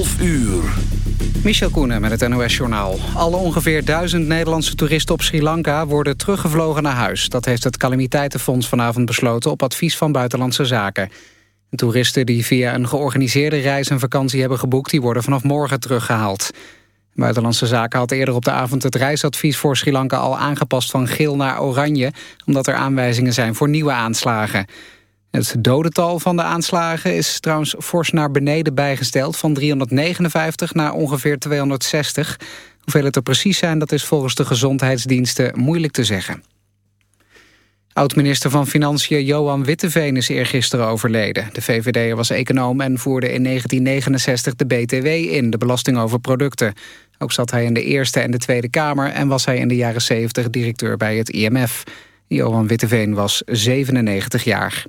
11 uur. Michel Koenen met het NOS-journaal. Alle ongeveer duizend Nederlandse toeristen op Sri Lanka... worden teruggevlogen naar huis. Dat heeft het Calamiteitenfonds vanavond besloten... op advies van Buitenlandse Zaken. De toeristen die via een georganiseerde reis een vakantie hebben geboekt... die worden vanaf morgen teruggehaald. Buitenlandse Zaken had eerder op de avond het reisadvies voor Sri Lanka... al aangepast van geel naar oranje... omdat er aanwijzingen zijn voor nieuwe aanslagen... Het dodental van de aanslagen is trouwens fors naar beneden bijgesteld... van 359 naar ongeveer 260. Hoeveel het er precies zijn, dat is volgens de gezondheidsdiensten moeilijk te zeggen. Oud-minister van Financiën Johan Witteveen is eergisteren overleden. De VVD was econoom en voerde in 1969 de BTW in, de belasting over producten. Ook zat hij in de Eerste en de Tweede Kamer... en was hij in de jaren 70 directeur bij het IMF. Johan Witteveen was 97 jaar.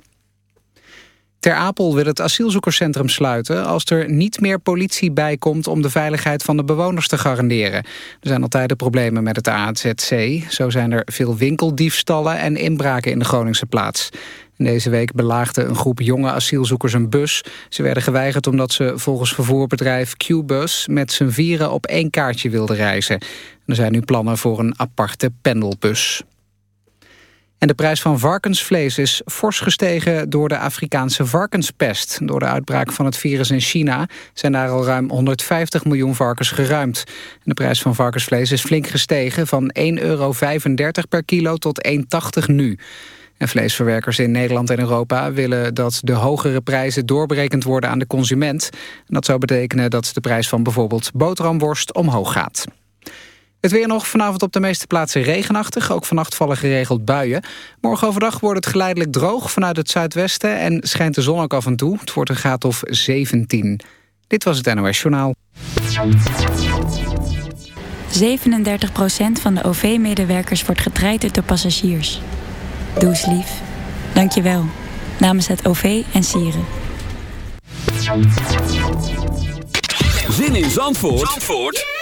Ter Apel wil het asielzoekerscentrum sluiten als er niet meer politie bij komt om de veiligheid van de bewoners te garanderen. Er zijn altijd problemen met het AZC. Zo zijn er veel winkeldiefstallen en inbraken in de Groningse plaats. Deze week belaagde een groep jonge asielzoekers een bus. Ze werden geweigerd omdat ze volgens vervoerbedrijf Qbus met z'n vieren op één kaartje wilden reizen. Er zijn nu plannen voor een aparte pendelbus. En de prijs van varkensvlees is fors gestegen door de Afrikaanse varkenspest. Door de uitbraak van het virus in China zijn daar al ruim 150 miljoen varkens geruimd. de prijs van varkensvlees is flink gestegen van 1,35 euro per kilo tot 1,80 nu. En vleesverwerkers in Nederland en Europa willen dat de hogere prijzen doorberekend worden aan de consument. En dat zou betekenen dat de prijs van bijvoorbeeld boterhamworst omhoog gaat. Het weer nog vanavond op de meeste plaatsen regenachtig. Ook vannacht vallen geregeld buien. Morgen overdag wordt het geleidelijk droog vanuit het zuidwesten... en schijnt de zon ook af en toe. Het wordt een graad of 17. Dit was het NOS Journaal. 37% van de OV-medewerkers wordt getraind door passagiers. Doe eens lief. Dank je wel. Namens het OV en Sieren. Zin in Zandvoort? Zandvoort?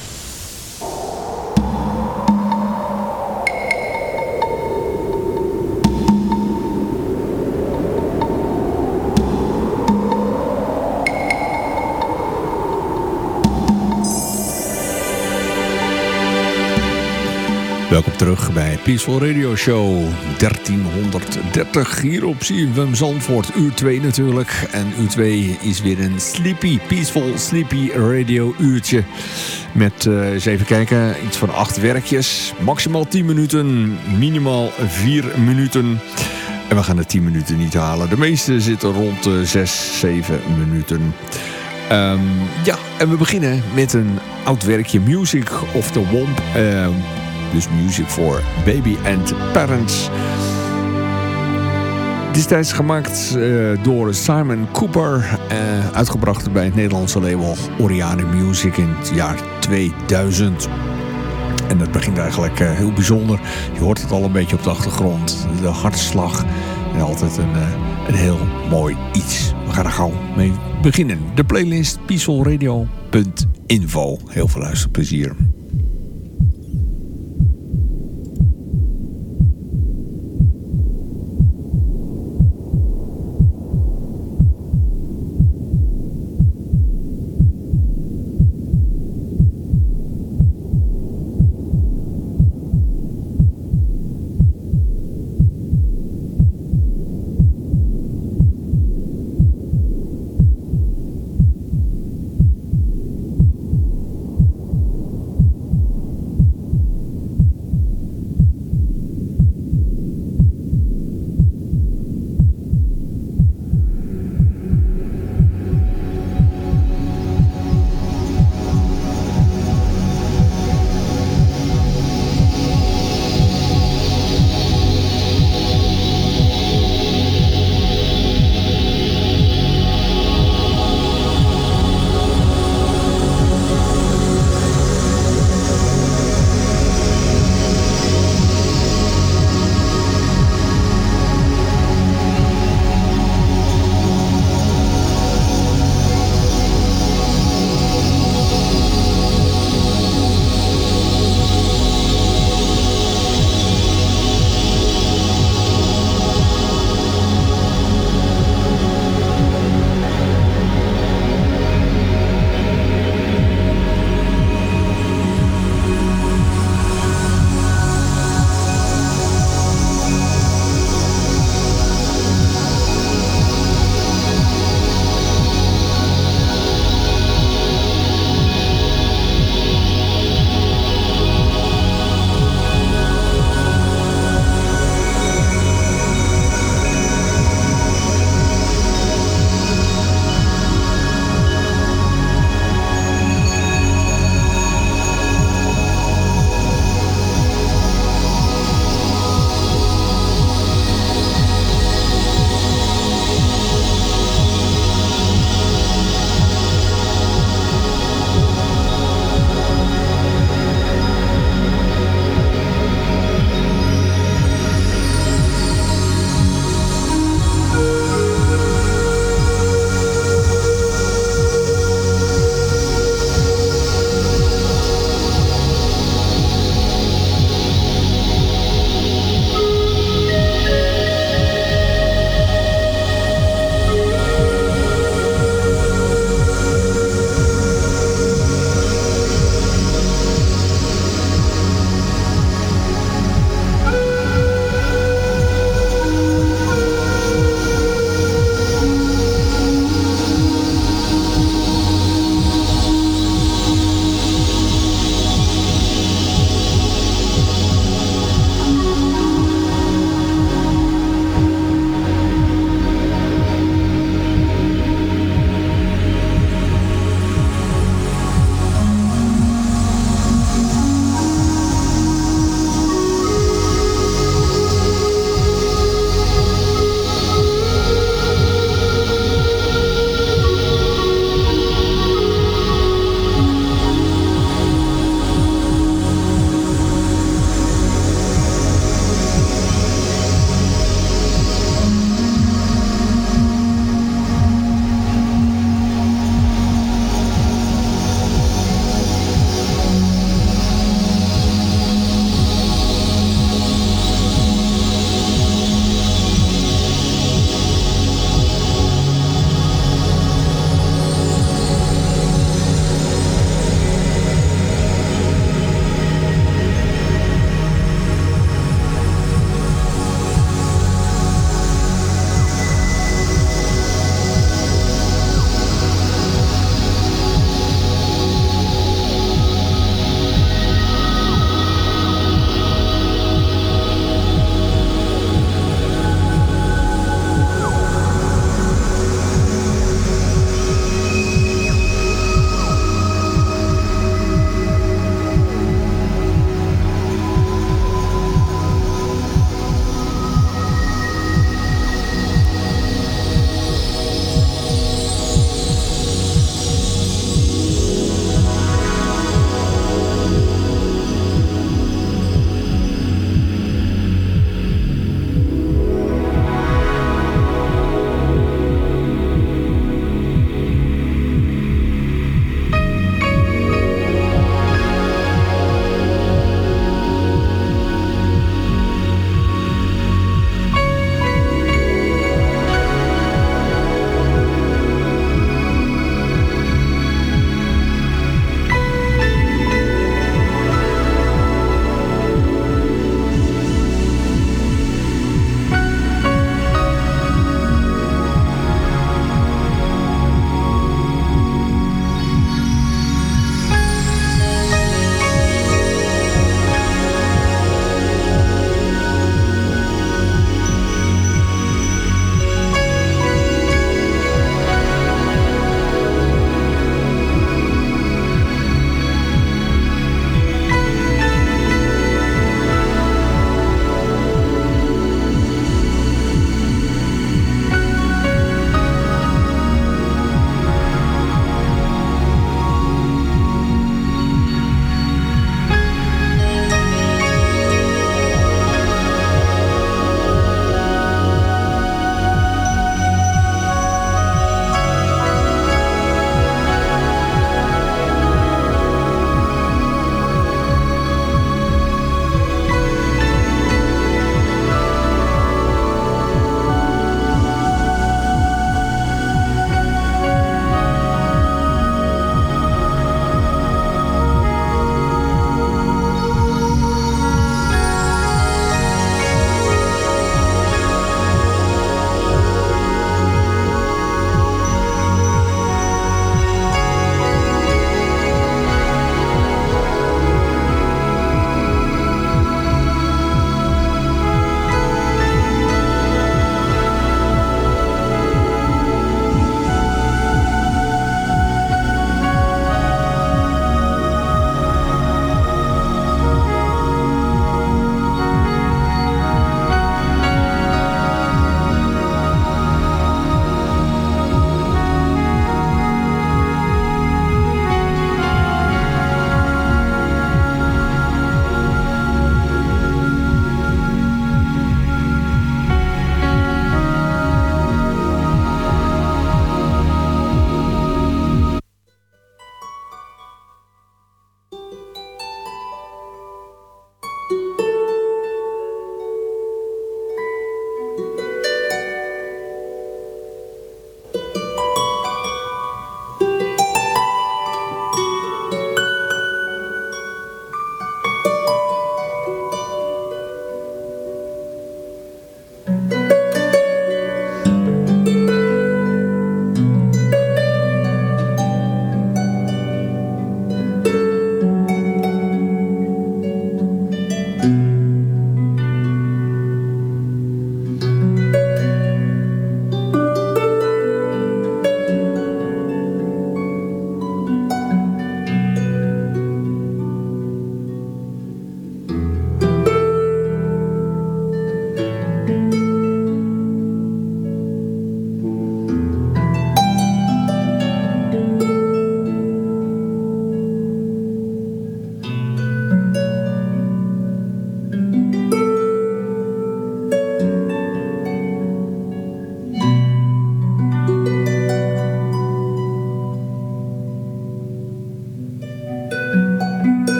Welkom terug bij Peaceful Radio Show 1330 hier op CFM Zandvoort. Uur 2 natuurlijk. En uur 2 is weer een sleepy, peaceful, sleepy radio uurtje. Met, uh, eens even kijken, iets van acht werkjes. Maximaal 10 minuten, minimaal 4 minuten. En we gaan de 10 minuten niet halen. De meeste zitten rond de 6, 7 minuten. Um, ja, en we beginnen met een oud werkje Music of the Womp... Uh, dus Music for Baby and Parents. Destijds gemaakt uh, door Simon Cooper. Uh, uitgebracht bij het Nederlandse label Oriane Music in het jaar 2000. En dat begint eigenlijk uh, heel bijzonder. Je hoort het al een beetje op de achtergrond. De hartslag. En altijd een, een heel mooi iets. We gaan er gauw mee beginnen. De playlist peacefulradio.info. Heel veel luisterplezier.